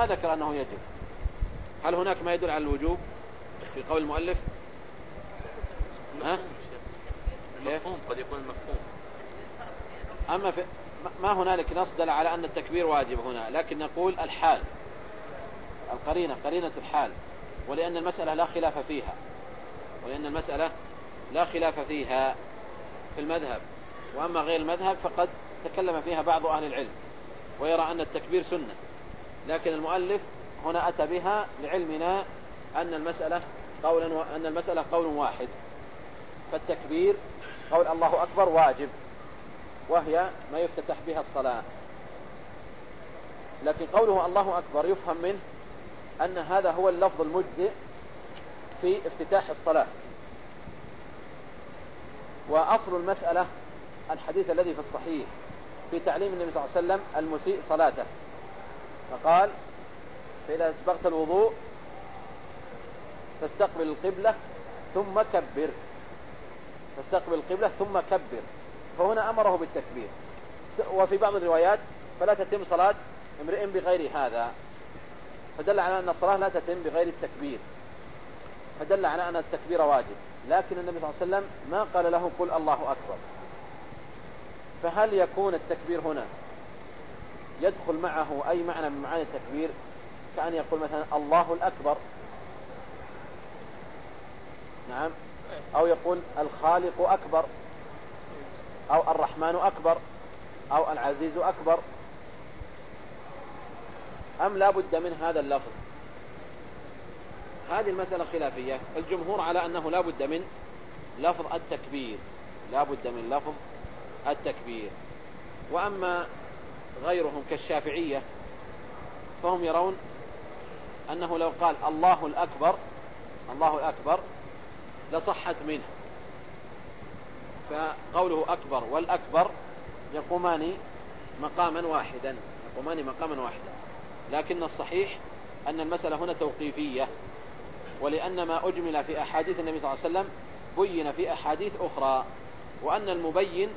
ما ذكر أنه يجب. هل هناك ما يدل على الوجوب في قول المؤلف؟ ها؟ المفهوم قد يكون المفهوم. أما في ما هنالك نص دل على أن التكبير واجب هنا لكن نقول الحال. القرينة قرينة الحال. ولأن المسألة لا خلاف فيها. ولأن المسألة لا خلاف فيها في المذهب. وأما غير المذهب فقد تكلم فيها بعض أهل العلم ويرى أن التكبير سنة. لكن المؤلف هنا أتى بها لعلمنا أن المسألة قولا أن المسألة قول واحد. فالتكبير قول الله أكبر واجب وهي ما يفتتح بها الصلاة. لكن قوله الله أكبر يفهم منه أن هذا هو اللفظ المجزئ في افتتاح الصلاة. وأصل المسألة الحديث الذي في الصحيح في تعليم النبي صلى الله عليه وسلم المسيء صلاته. فقال فإذا أسبغت الوضوء فاستقبل القبلة ثم كبر. فاستقبل القبلة ثم كبر. فهنا أمره بالتكبير. وفي بعض الروايات فلا تتم صلاة امرئ بغير هذا. فدل على أن الصلاة لا تتم بغير التكبير. فدل على أن التكبير واجب. لكن النبي صلى الله عليه وسلم ما قال له قل الله أكبر. فهل يكون التكبير هنا يدخل معه أي معنى من معاني التكبير كأن يقول مثلا الله الأكبر. نعم. أو يقول الخالق أكبر أو الرحمن أكبر أو العزيز أكبر. أم لا بد من هذا اللفظ؟ هذه المسألة خلافية. الجمهور على أنه لا بد من لفظ التكبير. لا بد من لفظ التكبير. وأما غيرهم كالشافعية فهم يرون أنه لو قال الله الأكبر الله الأكبر لصحت منه. فقوله أكبر والأكبر يقومان مقاما واحدا يقومان مقاما واحدا. لكن الصحيح أن المسألة هنا توقيفية ولأن ما أجمل في أحاديث النبي صلى الله عليه وسلم بين في أحاديث أخرى وأن المبين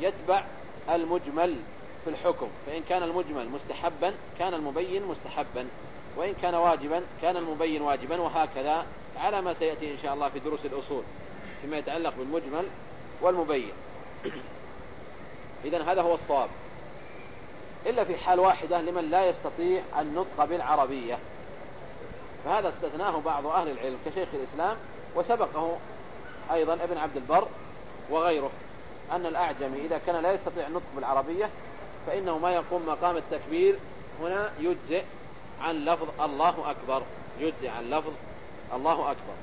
يتبع المجمل. في الحكم فإن كان المجمل مستحبا كان المبين مستحبا وإن كان واجبا كان المبين واجبا وهكذا على ما سيأتي إن شاء الله في دروس الأصول فيما يتعلق بالمجمل والمبين. إذا هذا هو الصواب. إلا في حال واحدة لمن لا يستطيع النطق بالعربية. فهذا استثناه بعض أهل العلم كشيخ الإسلام وسبقه أيضا ابن عبد البر وغيره أن الأعجمي إذا كان لا يستطيع النطق بالعربية فإنه ما يقوم مقام التكبير هنا يجزئ عن لفظ الله أكبر. يجزئ عن لفظ الله أكبر.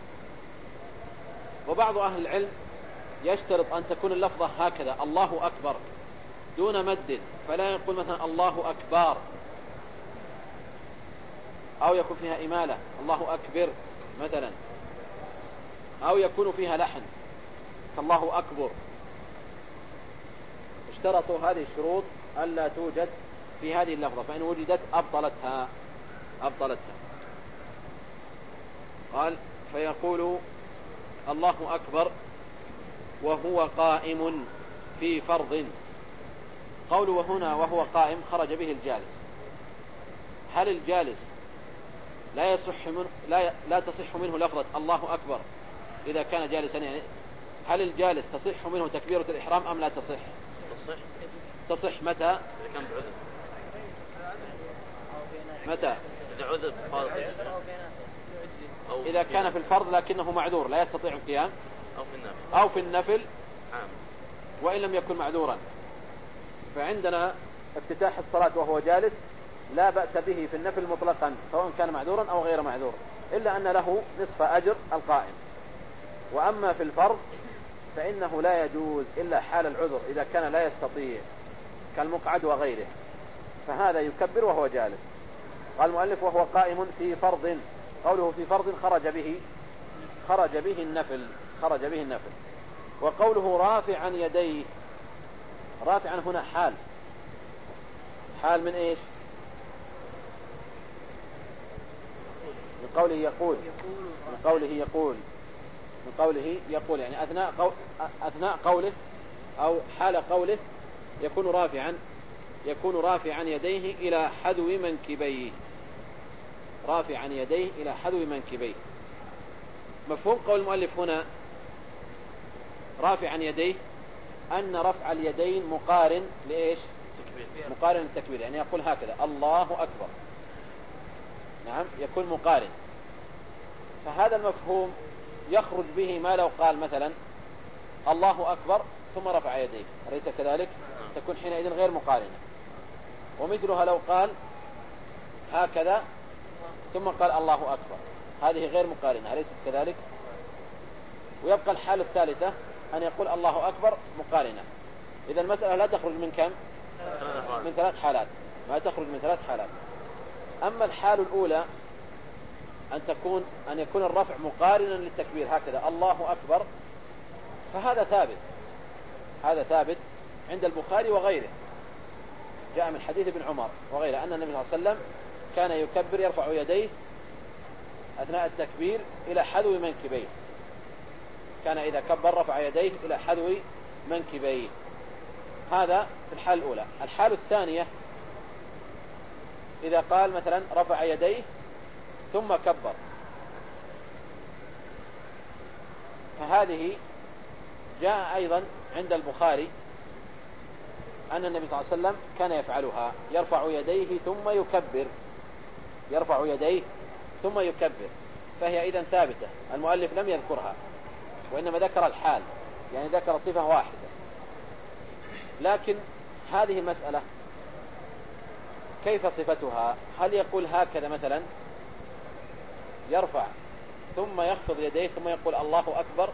وبعض أهل العلم يشترط أن تكون اللفظة هكذا الله أكبر دون مد فلا يقول مثلا الله أكبر أو يكون فيها إمالة الله أكبر مثلا أو يكون فيها لحن فالله أكبر. اشترطوا هذه الشروط ألا توجد في هذه اللفظة فإن وجدت أبطلتها أبطلتها. قال فيقول الله أكبر وهو قائم في فرض. قوله هنا وهو قائم خرج به الجالس. هل الجالس لا يصح من لا لا تصح منه لفظة الله أكبر إذا كان جالسا؟ يعني هل الجالس تصح منه تكبيرة الإحرام أم لا تصح؟ تصح. تصح متى؟ متى؟ إذا إذا كان في الفرض لكنه معذور لا يستطيع القيام. أو في النفل أو في النفل. عام. وإن لم يكن معذورا. فعندنا افتتاح الصلاة وهو جالس لا بأس به في النفل مطلقا سواء كان معذورا أو غير معذور إلا أن له نصف أجر القائم. وأما في الفرض فإنه لا يجوز إلا حال العذر إذا كان لا يستطيع. كالمقعد وغيره فهذا يكبر وهو جالس. قال المؤلف وهو قائم في فرض قوله في فرض خرج به خرج به النفل خرج به النفل. وقوله رافعا يديه رافعا هنا حال. حال من إيش؟ من قوله يقول من قوله يقول من قوله يقول يعني أثناء, قول أثناء قوله أو حال قوله يكون رافعا يكون رافعا يديه إلى حذو منكبيه. رافعا يديه إلى حذو منكبيه. مفهوم قول المؤلف هنا؟ رافعا يديه أن رفع اليدين مقارن لإيش؟ مقارن للتكبير يعني يقول هكذا الله أكبر. نعم يكون مقارن. فهذا المفهوم يخرج به ما لو قال مثلا الله أكبر ثم رفع يديه. أليس كذلك؟ تكون حينئذ غير مقارنة. ومثلها لو قال هكذا ثم قال الله أكبر. هذه غير مقارنة أليست كذلك؟ ويبقى الحالة الثالثة أن يقول الله أكبر مقارنة. إذا المسألة لا تخرج من كم؟ من ثلاث حالات. ما تخرج من ثلاث حالات. أما الحال الأولى أن تكون أن يكون الرفع مقارنا للتكبير هكذا الله أكبر فهذا ثابت. هذا ثابت. عند البخاري وغيره. جاء من حديث ابن عمر وغيره أن النبي صلى الله عليه وسلم كان يكبر يرفع يديه أثناء التكبير إلى حذو منكبيه. كان إذا كبر رفع يديه إلى حذو منكبيه. هذا في الحالة الأولى. الحالة الثانية إذا قال مثلا رفع يديه ثم كبر. فهذه جاء أيضا عند البخاري أن النبي صلى الله عليه وسلم كان يفعلها. يرفع يديه ثم يكبر. يرفع يديه ثم يكبر. فهي إذا ثابتة. المؤلف لم يذكرها وإنما ذكر الحال. يعني ذكر صفة واحدة. لكن هذه المسألة كيف صفتها؟ هل يقول هكذا مثلا؟ يرفع ثم يخفض يديه ثم يقول الله أكبر؟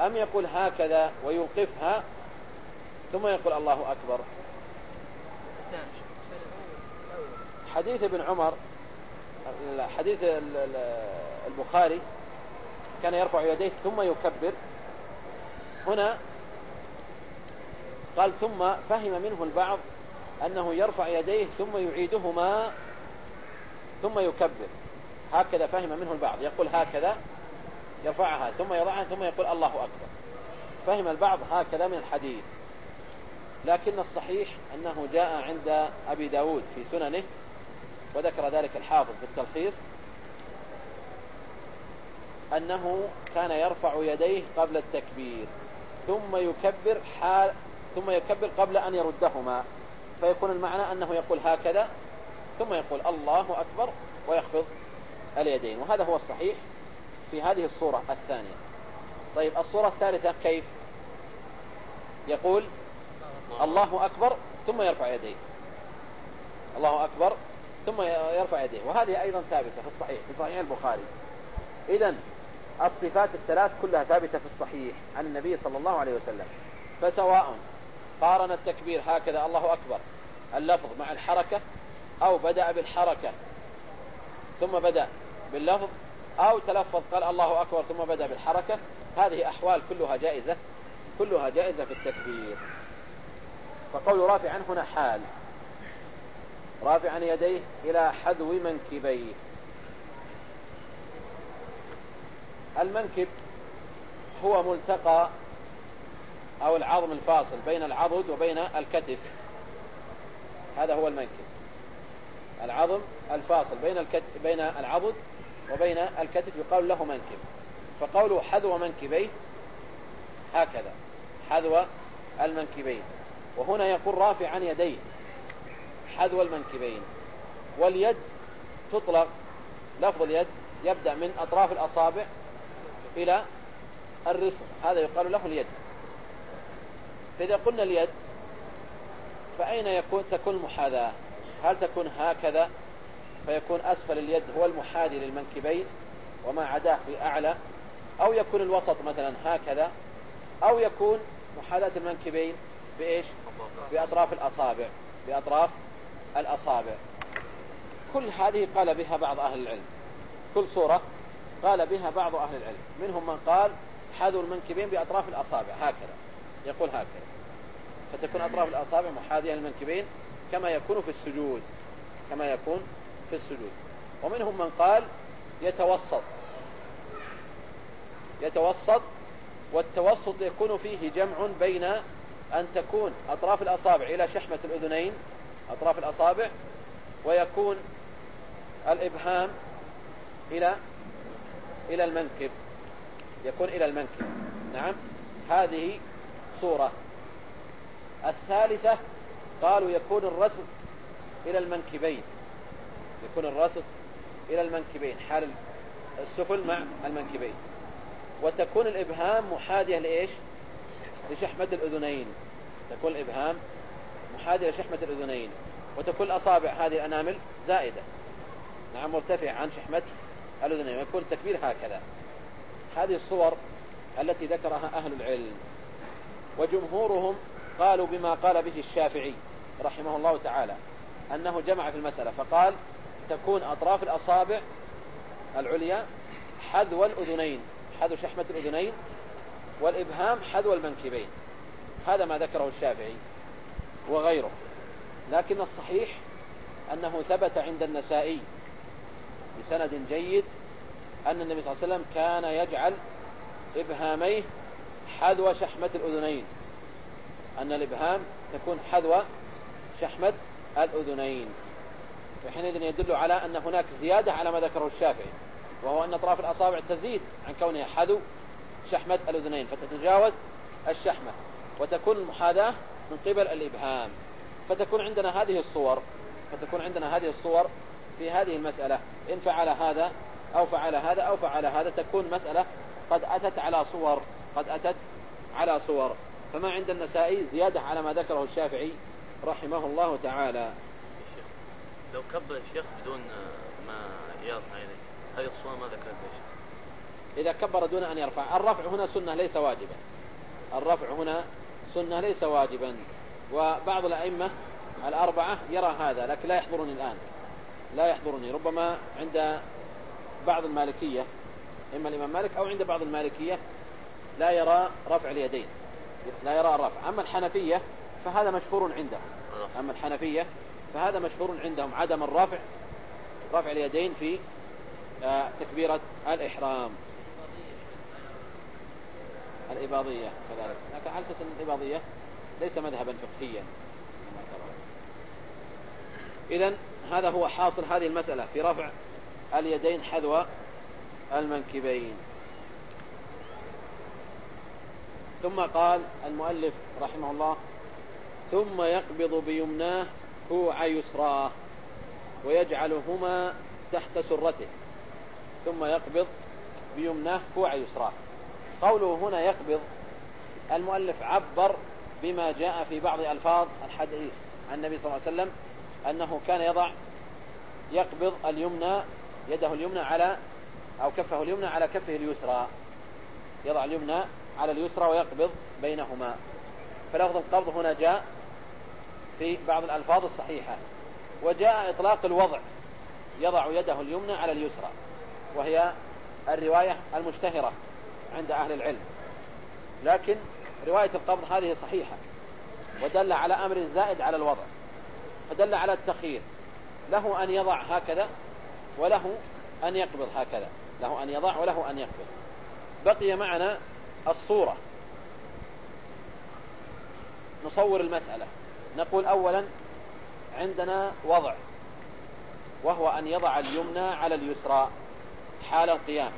أم يقول هكذا ويوقفها ثم يقول الله أكبر. حديث ابن عمر حديث البخاري كان يرفع يديه ثم يكبر. هنا قال ثم فهم منه البعض أنه يرفع يديه ثم يعيدهما ثم يكبر. هكذا فهم منه البعض. يقول هكذا يرفعها ثم يضعها ثم يقول الله أكبر. فهم البعض هكذا من الحديث. لكن الصحيح أنه جاء عند أبي داود في سننه وذكر ذلك الحافظ في التلخيص أنه كان يرفع يديه قبل التكبير ثم يكبر حال ثم يكبر قبل أن يردهما فيكون المعنى أنه يقول هكذا ثم يقول الله أكبر ويخفض اليدين. وهذا هو الصحيح في هذه الصورة الثانية. طيب الصورة الثالثة كيف؟ يقول الله أكبر ثم يرفع يديه. الله أكبر ثم يرفع يديه. وهذه أيضا ثابتة في الصحيح في صحيح البخاري. إذا الصفات الثلاث كلها ثابتة في الصحيح عن النبي صلى الله عليه وسلم. فسواء قارن التكبير هكذا الله أكبر اللفظ مع الحركة أو بدأ بالحركة ثم بدأ باللفظ أو تلفظ قال الله أكبر ثم بدأ بالحركة هذه أحوال كلها جائزة كلها جائزة في التكبير. فقول رافعا هنا حال. رافعا يديه إلى حذو منكبيه. المنكب هو ملتقى أو العظم الفاصل بين العضد وبين الكتف. هذا هو المنكب. العظم الفاصل بين الكتف بين العضد وبين الكتف يقال له منكب. فقوله حذو منكبيه هكذا. حذو المنكبين. وهنا يقول رافعا يديه. حذو المنكبين. واليد تطلق لفظ اليد يبدأ من أطراف الأصابع إلى الرسم هذا يقال له اليد. فإذا قلنا اليد فأين يكون تكون المحاذاة؟ هل تكون هكذا؟ فيكون أسفل اليد هو المحاذي للمنكبين وما عداه في أعلى. أو يكون الوسط مثلا هكذا أو يكون محاذاة المنكبين بإيش؟ بأطراف الأصابع بأطراف الأصابع. كل هذه قال بها بعض أهل العلم. كل صورة قال بها بعض أهل العلم. منهم من قال حذو المنكبين بأطراف الأصابع. هكذا. يقول هكذا. فتكون أطراف الأصابع محاذية للمنكبين كما يكون في السجود. كما يكون في السجود. ومنهم من قال يتوسط. يتوسط والتوسط يكون فيه جمع بين أن تكون أطراف الأصابع إلى شحمة الأذنين أطراف الأصابع ويكون الإبهام إلى إلى المنكب. يكون إلى المنكب. نعم. هذه صورة. الثالثة قالوا يكون الرسم إلى المنكبين. يكون الرسم إلى المنكبين حال السفل مع المنكبين. وتكون الإبهام محاذية لإيش؟ لشحمة الأذنين. تكون الإبهام محاذية لشحمة الأذنين. وتكون الأصابع هذه الأنامل زائدة. نعم مرتفع عن شحمة الأذنين. ويكون التكبير هكذا. هذه الصور التي ذكرها أهل العلم. وجمهورهم قالوا بما قال به الشافعي رحمه الله تعالى أنه جمع في المسألة. فقال تكون أطراف الأصابع العليا حذو الأذنين. حذو شحمة الأذنين والإبهام حذو المنكبين. هذا ما ذكره الشافعي وغيره. لكن الصحيح أنه ثبت عند النسائي بسند جيد أن النبي صلى الله عليه وسلم كان يجعل إبهاميه حذو شحمة الأذنين. أن الإبهام تكون حذو شحمة الأذنين. فحينئذ يدل على أن هناك زيادة على ما ذكره الشافعي وهو أن أطراف الأصابع تزيد عن كونها حذو شحمة الأذنين فتتجاوز الشحمة وتكون المحاذاة من قبل الإبهام. فتكون عندنا هذه الصور فتكون عندنا هذه الصور في هذه المسألة. إن فعل هذا أو فعل هذا أو فعل هذا تكون مسألة قد أتت على صور قد أتت على صور. فما عند النسائي زيادة على ما ذكره الشافعي رحمه الله تعالى. لو كبر الشيخ بدون ما يرفع هذه الصورة ما ذكرت إيش إذا كبر دون أن يرفع. الرفع هنا سنة ليس واجبا. الرفع هنا سنة ليس واجبا. وبعض الأئمة الأربعة يرى هذا لكن لا يحضرني الآن. لا يحضرني. ربما عند بعض المالكية إما الإمام مالك أو عند بعض المالكية لا يرى رفع اليدين. لا يرى الرفع. أما الحنفية فهذا مشهور عندهم أما الحنفية فهذا مشهور عندهم. عدم الرفع رفع اليدين في آه، تكبيرة الإحرام. الإباضية كذلك. لكن على أساس الإباضية ليس مذهبا فقهيا. إذا هذا هو حاصل هذه المسألة في رفع اليدين حذو المنكبين. ثم قال المؤلف رحمه الله ثم يقبض بيمناه كوع يسراه ويجعلهما تحت سرته. ثم يقبض بيمناه كوع يسراه. قوله هنا يقبض المؤلف عبر بما جاء في بعض ألفاظ الحديث عن النبي صلى الله عليه وسلم أنه كان يضع يقبض اليمنى يده اليمنى على أو كفه اليمنى على كفه اليسرى. يضع اليمنى على اليسرى ويقبض بينهما. فلفظ القبض هنا جاء في بعض الألفاظ الصحيحة. وجاء إطلاق الوضع. يضع يده اليمنى على اليسرى. وهي الرواية المشتهرة. عند أهل العلم. لكن رواية القبض هذه صحيحة. ودل على أمر زائد على الوضع. فدل على التخيير. له أن يضع هكذا وله أن يقبض هكذا. له أن يضع وله أن يقبض. بقي معنا الصورة. نصور المسألة. نقول أولا عندنا وضع وهو أن يضع اليمنى على اليسرى حال القيام.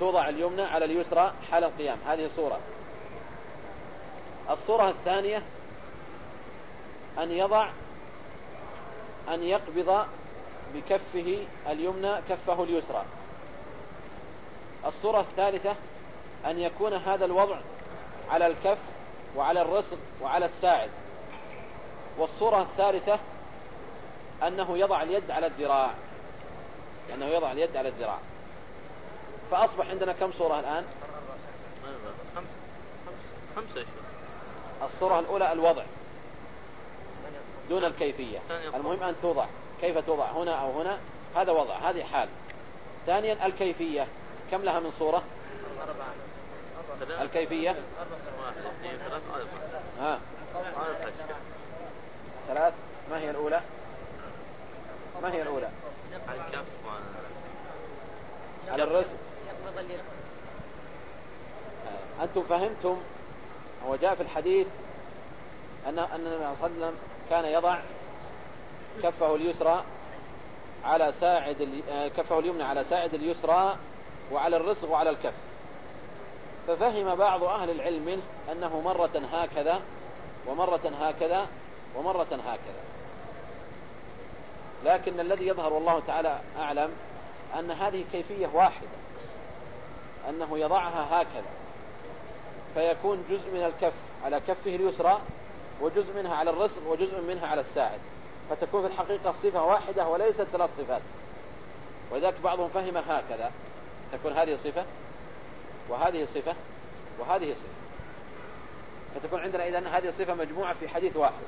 توضع اليمنى على اليسرى حال القيام. هذه صورة الصورة الثانية أن يضع أن يقبض بكفه اليمنى كفه اليسرى. الصورة الثالثة أن يكون هذا الوضع على الكف وعلى الرسل وعلى الساعد. والصورة الثالثة أنه يضع اليد على الذراع. أنه يضع اليد على الذراع. فأصبح عندنا كم صورة الآن؟ خمسة. الصورة الأولى الوضع. دون الكيفية. المهم أن توضع. كيف توضع؟ هنا أو هنا؟ هذا وضع هذه حال. ثانيا الكيفية. كم لها من صورة الكيفية؟ ها. ثلاث. ما هي الأولى؟ ما هي الأولى؟ على الرزق. آه، أنتم فهمتم هو جاء في الحديث أن أن النبي صلى الله عليه وسلم كان يضع كفه اليسرى على ساعد آه، كفه اليمنى على ساعد اليسرى وعلى الرسغ وعلى الكف. ففهم بعض أهل العلم منه أنه مرة هكذا ومرة هكذا ومرة هكذا. لكن الذي يظهر والله تعالى أعلم أن هذه كيفية واحدة. أنه يضعها هكذا. فيكون جزء من الكف على كفه اليسرى وجزء منها على الرسل وجزء منها على الساعد. فتكون في الحقيقة صفة واحدة وليست ثلاث صفات. ولذلك بعضهم فهم هكذا. تكون هذه صفة وهذه صفة وهذه صفة. فتكون عندنا إذن هذه صفة مجموعة في حديث واحد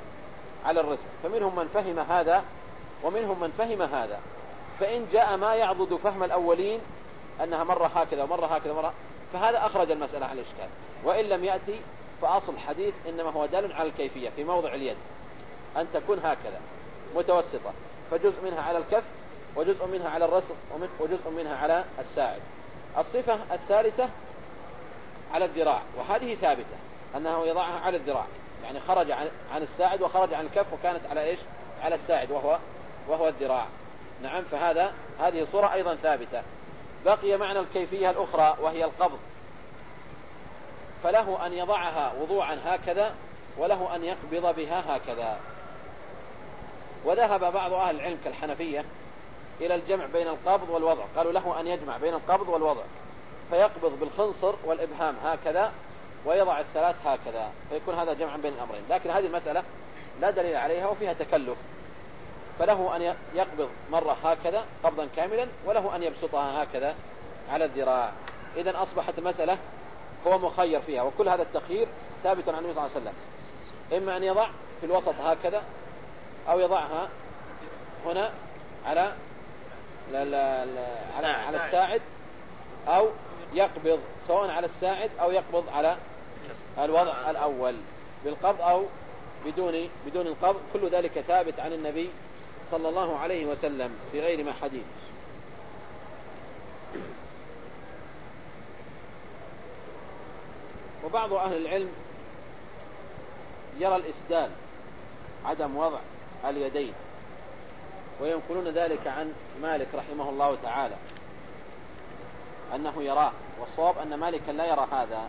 على الرسل فمنهم من فهم هذا ومنهم من فهم هذا. فإن جاء ما يعضد فهم الأولين أنها مرة هكذا ومرة هكذا مرة فهذا أخرج المسألة عن الإشكال. وإن لم يأتي فأصل الحديث إنما هو دال على الكيفية في موضع اليد. أن تكون هكذا متوسطة. فجزء منها على الكف وجزء منها على الرسل وجزء منها على الساعد. الصفة الثالثة على الذراع. وهذه ثابتة أنه يضعها على الذراع. يعني خرج عن الساعد وخرج عن الكف وكانت على إيش؟ على الساعد وهو وهو الذراع. نعم فهذا هذه صورة أيضا ثابتة. بقي معنى الكيفية الأخرى وهي القبض. فله أن يضعها وضوعا هكذا وله أن يقبض بها هكذا. وذهب بعض أهل العلم كالحنفية إلى الجمع بين القبض والوضع. قالوا له أن يجمع بين القبض والوضع. فيقبض بالخنصر والإبهام هكذا ويضع الثلاث هكذا. فيكون هذا جمعا بين الأمرين. لكن هذه المسألة لا دليل عليها وفيها تكلف. فله أن يقبض مرة هكذا قبضا كاملا وله أن يبسطها هكذا على الذراع. إذا أصبحت المسألة هو مخير فيها وكل هذا التخيير ثابت عن النبي صلى الله عليه وسلم. إما أن يضع في الوسط هكذا أو يضعها هنا على على, على الساعد أو يقبض سواء على الساعد أو يقبض على الوضع الأول بالقبض أو بدون بدون القبض. كل ذلك ثابت عن النبي صلى الله عليه وسلم في غير ما حديث. وبعض أهل العلم يرى الإسدال عدم وضع اليدين وينقلون ذلك عن مالك رحمه الله تعالى. أنه يراه والصواب أن مالكا لا يرى هذا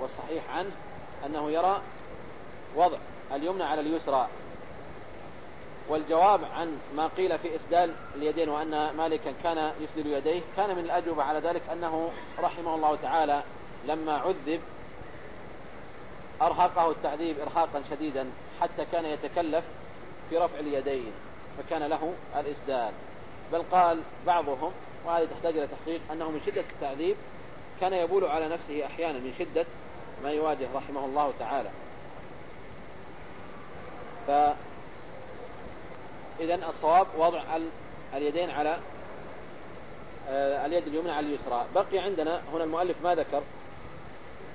والصحيح عنه أنه يرى وضع اليمنى على اليسرى. والجواب عن ما قيل في إسدال اليدين وأن مالكا كان يسدل يديه كان من الأجوبة على ذلك أنه رحمه الله تعالى لما عذب أرهقه التعذيب إرهاقا شديدا حتى كان يتكلف في رفع اليدين فكان له الإسدال. بل قال بعضهم وهذه تحتاج إلى تحقيق أنه من شدة التعذيب كان يبول على نفسه أحيانا من شدة ما يواجه رحمه الله تعالى. فإذا الصواب وضع اليدين على آه، اليد اليمنى على اليسرى. بقي عندنا هنا المؤلف ما ذكر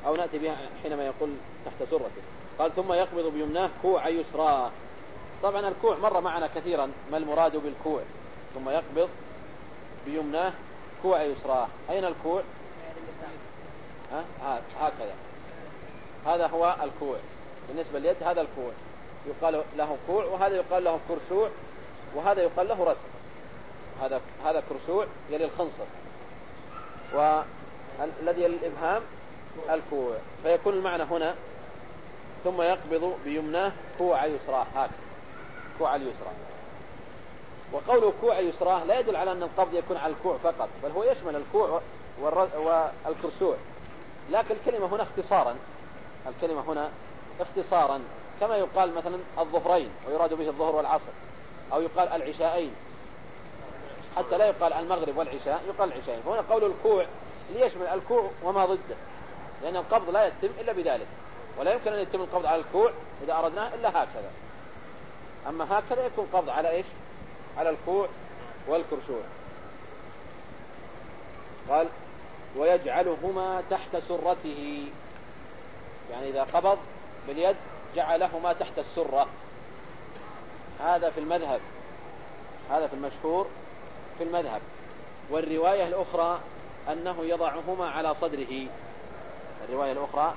أو نأتي بها حينما يقول تحت سرته. قال ثم يقبض بيمناه كوع يسراه طبعا الكوع مر معنا كثيرا ما المراد بالكوع؟ ثم يقبض بيمناه كوع يسراه أين الكوع؟ ها؟ هكذا. هذا هو الكوع. بالنسبة لليد هذا الكوع. يقال له كوع وهذا يقال له كرسوع. وهذا يقال له رسم. هذا هذا كرسوع يلي الخنصر. والذي يلي الإبهام الكوع. فيكون المعنى هنا ثم يقبض بيمناه كوع يسراه هكذا. كوع اليسرى. وقوله كوع يسراه لا يدل على أن القبض يكون على الكوع فقط بل هو يشمل الكوع والكرسوع. لكن الكلمة هنا اختصارا الكلمة هنا اختصارا كما يقال مثلا الظهرين ويراد به الظهر والعصر. أو يقال العشاءين حتى لا يقال المغرب والعشاء يقال العشاءين فهنا قول الكوع ليشمل الكوع وما ضده. لأن القبض لا يتم إلا بذلك. ولا يمكن أن يتم القبض على الكوع إذا أردناه إلا هكذا. أما هكذا يكون قبض على إيش؟ على الكوع والكرشوع قال ويجعلهما تحت سرته. يعني إذا قبض باليد جعلهما تحت السرة. هذا في المذهب هذا في المشهور في المذهب. والرواية الأخرى أنه يضعهما على صدره. الرواية الأخرى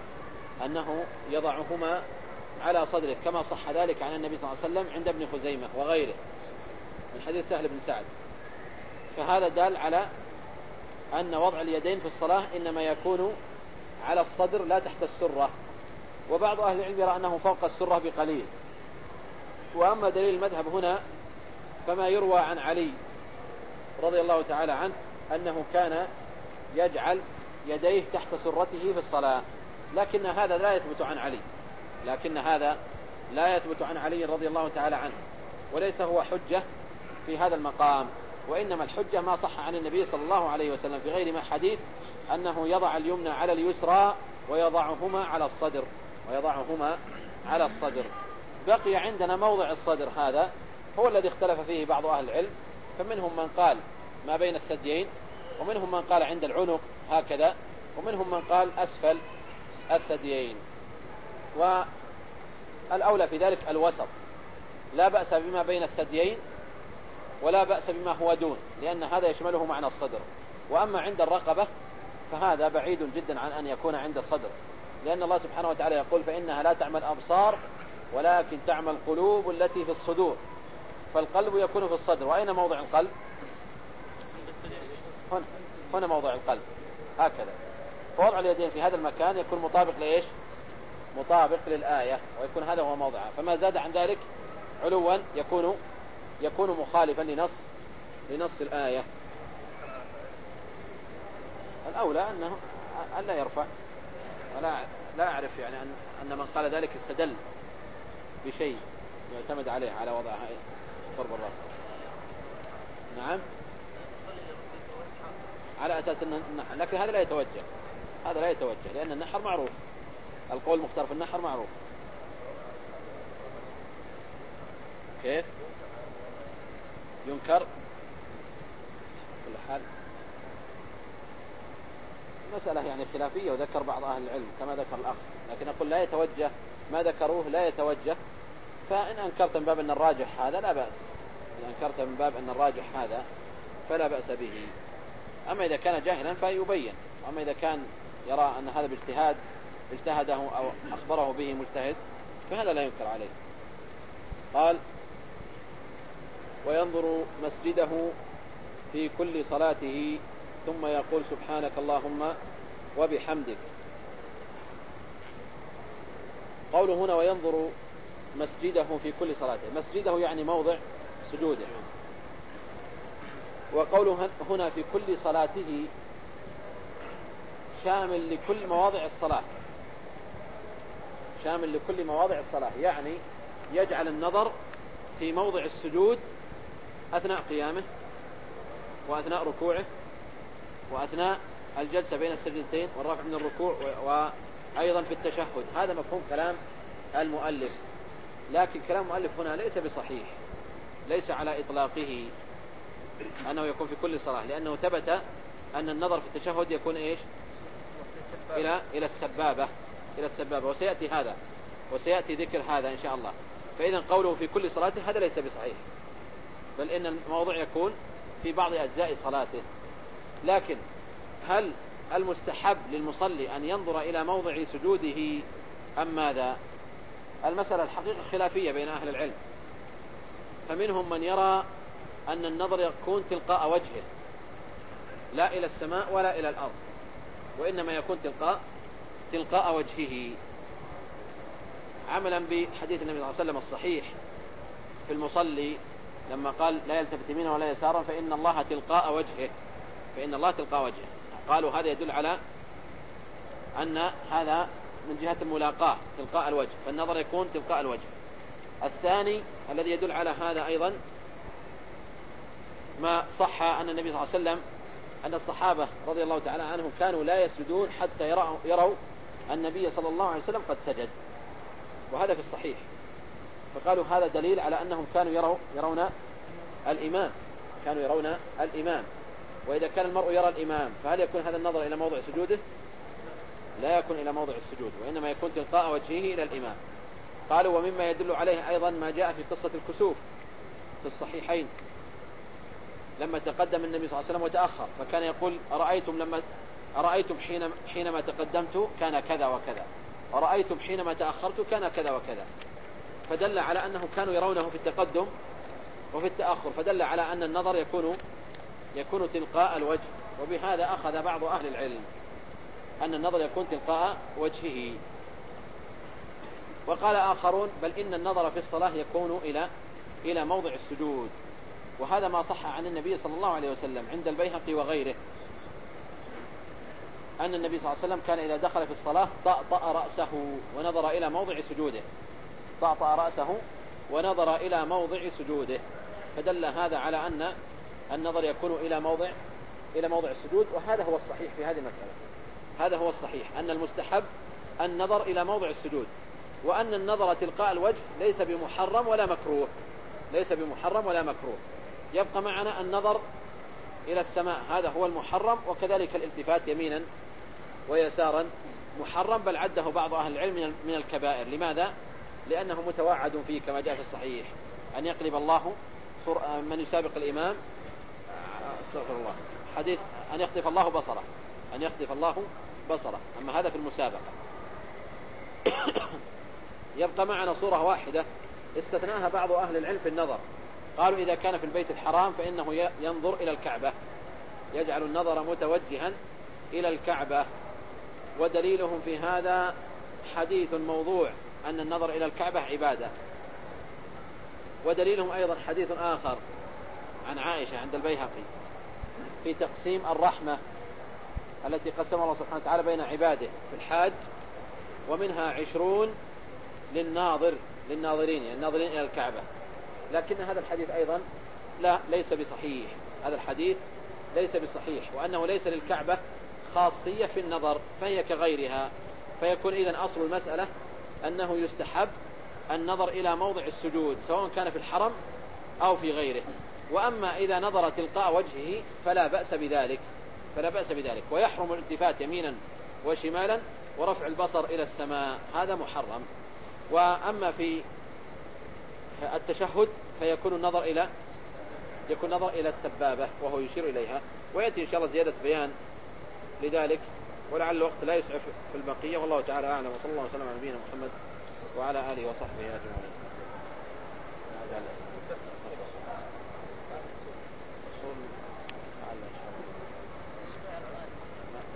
أنه يضعهما على صدره كما صح ذلك عن النبي صلى الله عليه وسلم عند ابن خزيمة وغيره من حديث سهل بن سعد. فهذا دال على أن وضع اليدين في الصلاة إنما يكون على الصدر لا تحت السرة. وبعض أهل العلم يرى أنه فوق السرة بقليل. وأما دليل المذهب هنا فما يروى عن علي رضي الله تعالى عنه أنه كان يجعل يديه تحت سرته في الصلاة. لكن هذا لا يثبت عن علي. لكن هذا لا يثبت عن علي رضي الله تعالى عنه. وليس هو حجة في هذا المقام. وإنما الحجة ما صح عن النبي صلى الله عليه وسلم في غير ما حديث أنه يضع اليمنى على اليسرى ويضعهما على الصدر. ويضعهما على الصدر. بقي عندنا موضع الصدر هذا هو الذي اختلف فيه بعض أهل العلم فمنهم من قال ما بين الثديين ومنهم من قال عند العنق هكذا ومنهم من قال أسفل الثديين. والأولى في ذلك الوسط. لا بأس بما بين الثديين ولا بأس بما هو دون لأن هذا يشمله معنى الصدر. وأما عند الرقبة فهذا بعيد جدا عن أن يكون عند الصدر. لأن الله سبحانه وتعالى يقول فإنها لا تعمل أبصار ولكن تعمل القلوب التي في الصدور فالقلب يكون في الصدر. وأين موضع القلب؟ هنا هنا موضع القلب. هكذا. فوضع اليدين في هذا المكان يكون مطابق لإيش؟ مطابق للآية ويكون هذا هو موضعها. فما زاد عن ذلك علوا يكون يكون مخالفا لنص لنص الآية. الأولى أنه ألا يرفع. ولا لا أعرف يعني أن, أن من قال ذلك استدل. بشيء يعتمد عليه على وضعها قرب الرأس. نعم؟ على أساس أن النحر لكن هذا لا يتوجه. هذا لا يتوجه لأن النحر معروف. القول المختار في النحر معروف. كيف؟ ينكر؟ كل حال. مسألة يعني خلافية وذكر بعض أهل العلم كما ذكر الأخ. لكن أقول لا يتوجه ما ذكروه لا يتوجه فإن أنكرت من باب أن الراجح هذا لا بأس. إن أنكرت من باب أن الراجح هذا فلا بأس به. أما إذا كان جاهلا فيبين وأما إذا كان يرى أن هذا باجتهاد اجتهده أو أخبره به مجتهد فهذا لا ينكر عليه. قال وينظر مسجده في كل صلاته ثم يقول سبحانك اللهم وبحمدك. قوله هنا وينظر مسجده في كل صلاته. مسجده يعني موضع سجوده. وقوله هنا في كل صلاته شامل لكل مواضع الصلاة. شامل لكل مواضع الصلاة. يعني يجعل النظر في موضع السجود أثناء قيامه وأثناء ركوعه وأثناء الجلسة بين السجدتين والرفع من الركوع وأيضا في التشهد. هذا مفهوم كلام المؤلف. لكن كلام المؤلف هنا ليس بصحيح. ليس على إطلاقه. أنه يكون في كل صلاة. لأنه ثبت أن النظر في التشهد يكون إيش؟ إلى إلى السبابة. إلى السبابة. وسيأتي هذا. وسيأتي ذكر هذا إن شاء الله. فإذا قوله في كل صلاة هذا ليس بصحيح. بل إن الموضوع يكون في بعض أجزاء صلاته. لكن هل المستحب للمصلي أن ينظر إلى موضع سجوده أم ماذا؟ المسألة الحقيقة خلافية بين أهل العلم. فمنهم من يرى أن النظر يكون تلقاء وجهه لا إلى السماء ولا إلى الأرض وإنما يكون تلقاء تلقاء وجهه. عملا بحديث النبي صلى الله عليه وسلم الصحيح في المصلي لما قال لا يلتفت يمينا ولا يسارا فإن الله تلقاء وجهه فإن الله تلقاء وجهه. قالوا هذا يدل على أن هذا من جهة الملاقاة تلقاء الوجه فالنظر يكون تلقاء الوجه. الثاني الذي يدل على هذا أيضا ما صح أن النبي صلى الله عليه وسلم أن الصحابة رضي الله تعالى عنهم كانوا لا يسجدون حتى يروا, يروا النبي صلى الله عليه وسلم قد سجد. وهذا في الصحيح. فقالوا هذا دليل على أنهم كانوا يروا يرون الإمام. كانوا يرون الإمام. وإذا كان المرء يرى الإمام فهل يكون هذا النظر إلى موضع سجوده؟ لا يكون إلى موضع السجود وإنما يكون تلقاء وجهه إلى الإمام. قالوا ومما يدل عليه أيضا ما جاء في قصة الكسوف في الصحيحين. لما تقدم النبي صلى الله عليه وسلم وتأخر فكان يقول أرأيتم لما أرأيتم حين حينما تقدمت كان كذا وكذا. أرأيتم حينما تأخرت كان كذا وكذا. فدل على أنهم كانوا يرونه في التقدم وفي التأخر فدل على أن النظر يكون يكون تلقاء الوجه وبهذا أخذ بعض أهل العلم أن النظر يكون تلقاء وجهه. وقال آخرون بل إن النظر في الصلاة يكون إلى إلى موضع السجود. وهذا ما صح عن النبي صلى الله عليه وسلم عند البيهقي وغيره. أن النبي صلى الله عليه وسلم كان إذا دخل في الصلاة طأطأ رأسه ونظر إلى موضع سجوده. طأطأ رأسه ونظر إلى موضع سجوده. فدل هذا على أن النظر يكون إلى موضع إلى موضع السجود وهذا هو الصحيح في هذه المسألة. هذا هو الصحيح أن المستحب النظر إلى موضع السجود وأن النظر تلقاء الوجه ليس بمحرم ولا مكروه ليس بمحرم ولا مكروه. يبقى معنا النظر إلى السماء هذا هو المحرم وكذلك الالتفات يمينا ويسارا. محرم بل عده بعض أهل العلم من الكبائر. لماذا؟ لأنه متوعد فيه كما جاء في الصحيح. أن يقلب الله من يسابق الإمام استغفر الله. حديث أن يخطف الله بصره. أن يخطف الله بصره. أما هذا في المسابقة. يبقى معنا صورة واحدة استثناها بعض أهل العلم في النظر. قالوا إذا كان في البيت الحرام فإنه ينظر إلى الكعبة. يجعل النظر متوجها إلى الكعبة. ودليلهم في هذا حديث موضوع أن النظر إلى الكعبة عبادة. ودليلهم أيضا حديث آخر عن عائشة عند البيهقي. في تقسيم الرحمة التي قسم الله سبحانه وتعالى بين عباده في الحاج ومنها عشرون للناظر للناظرين يعني الناظرين إلى الكعبة. لكن هذا الحديث أيضا لا ليس بصحيح. هذا الحديث ليس بصحيح وأنه ليس للكعبة خاصية في النظر فهي كغيرها. فيكون إذن أصل المسألة أنه يستحب النظر إلى موضع السجود سواء كان في الحرم أو في غيره. وأما إذا نظر تلقاء وجهه فلا بأس بذلك فلا بأس بذلك ويحرم الالتفات يمينا وشمالا ورفع البصر إلى السماء هذا محرم. وأما في التشهد فيكون النظر إلى يكون نظر إلى السبابة وهو يشير إليها ويأتي إن شاء الله زيادة بيان لذلك ولعل الوقت لا يسعف في البقية والله تعالى أعلم وصلى الله وسلم على نبينا محمد وعلى آله وصحبه أجمعين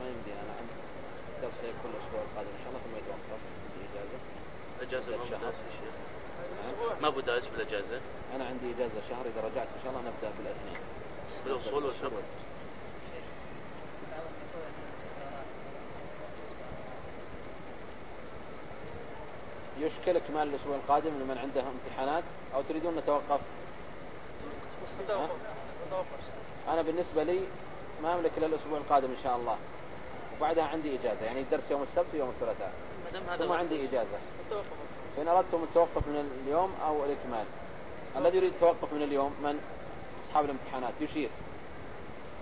ما يمدينا أنا عندي درس سيكون الأسبوع القادم. إن شاء الله ثم يتوقف عندي إجازة إجازة ما يا شيخ. ما بدرس في الإجازة؟ أنا عندي إجازة شهر. إذا رجعت إن شاء الله نبدأ في الأثنين. بالأصول والفقه. يشكل إكمال الأسبوع القادم لمن عنده امتحانات أو تريدون نتوقف. أنا بالنسبة لي ما أملك إلا الأسبوع القادم إن شاء الله. وبعدها عندي إجازة يعني الدرس يوم السبت ويوم الثلاثاء. ثم عندي إجازة. فإن أردتم التوقف من اليوم أو الإكمال. الذي يريد التوقف من اليوم من؟ أصحاب الامتحانات يشير.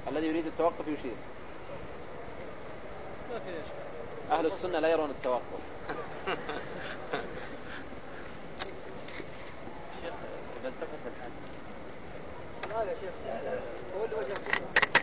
الذي يريد التوقف يشير. أهل السنة لا يرون التوقف. شيخ إذا التفت الحد هذا شيخ هو اللي وجه